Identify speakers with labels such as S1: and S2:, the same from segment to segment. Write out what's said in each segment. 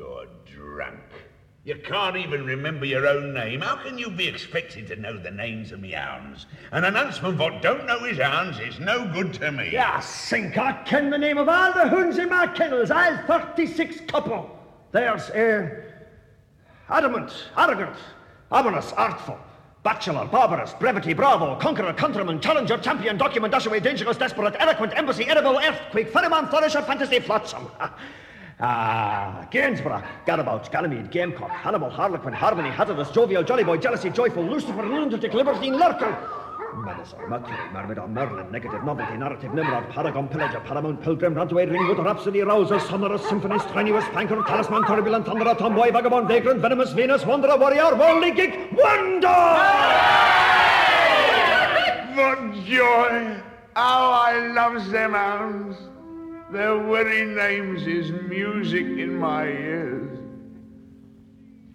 S1: You're drunk. You can't even remember your own name. How can you be expected to know the names of me hounds? An announcement what don't know his hounds is no good to me.
S2: Yeah, sink, I ken the name of all the hounds in my kennels, all 36 couple. There's, uh, adamant, arrogant, ominous, artful, bachelor, barbarous, brevity, bravo, conqueror, countryman, challenger, champion, document, dashaway, dangerous, desperate, eloquent, embassy, edible, earthquake, ferryman, flourisher, fantasy, flotsam. Ah, Gainsborough, Gadabout, Ganymede, Gamecock, Hannibal, Harlequin, Harmony, Hatterless, Jovial, Jolly Boy, Jealousy, Joyful, Lucifer, Lunatic, Libertine, Lurker. Menacer, Mercury, Myrmidon, Merlin, Negative, Novelty, Narrative, Nimrod, Paragon, Pillager, Paramount, Pilgrim, Runaway, Ringwood, Rhapsody, Rouser, Sonorous, Symphony, Strenuous, Panker, Talisman, Turbulent, Thunderer, Tomboy, Vagabond, Vagrant, Venomous, Venus, Wanderer, Warrior, Worldly Geek, Wonder!
S1: What joy! How I loves them hounds! Their very names is music in my ears.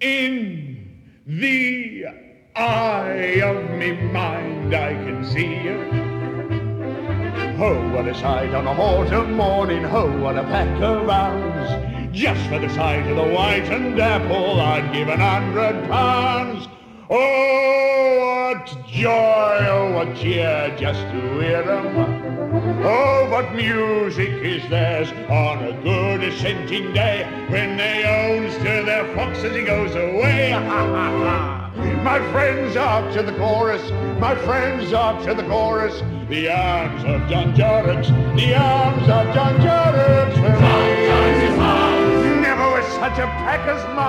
S1: In the eye of me mind I can see you. Oh, what a sight on a autumn morning, oh, what a pack of hounds. Just for the sight of the white and apple, I'd give an hundred pounds. Oh, what joy, oh, what cheer just to hear them. Oh, what music is theirs on a good ascending day when they owns to their fox as he goes away. my friends up to the chorus, my friends up to the chorus. The arms of John Jorrocks, the arms of John Jorrocks. Never was such a pack as mine.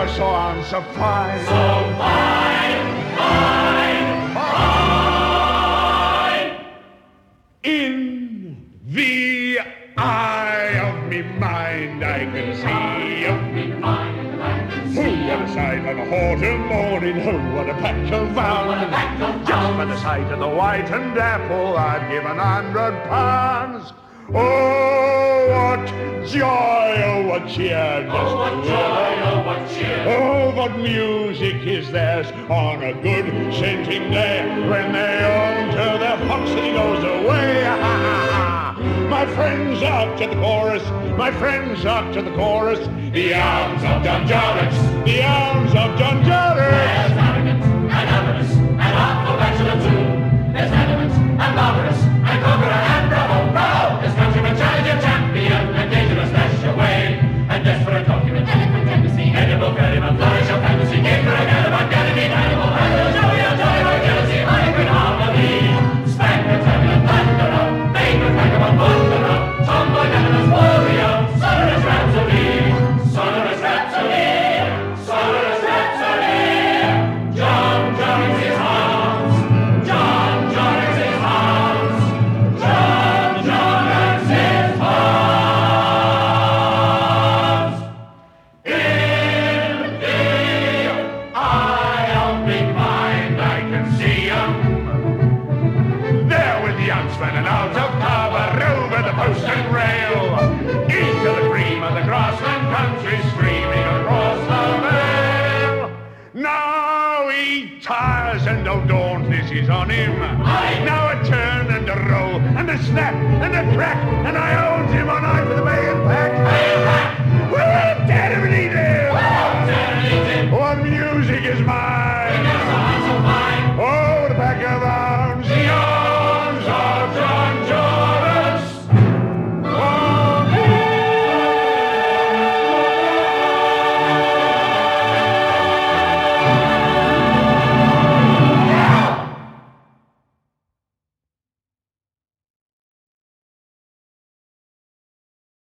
S1: Never saw arms so fine.
S3: So fine, fine, fine.
S1: In the eye of me mind I can see
S3: Of me mind,
S1: Who what a sight on a autumn morning, who what a pack of
S3: What a pack
S1: hounds. Just for the sight of the white and apple, I'd give an hundred pounds. Oh, what joy, oh, what cheer,
S3: Oh, what joy, oh, what cheer.
S1: Oh, what music is theirs on a good scenting day when they own to their fox and he goes away. My friends up to the chorus, my friends up to the chorus. The arms of John Jorrocks, the arms of John Jorrocks. Over the post and rail, into the cream of the grassland country, streaming across the vale. Now he tires and oh, no this is on him.
S3: Aye.
S1: Now a turn and a roll and a snap and a crack, and I owns him on eye for the bay.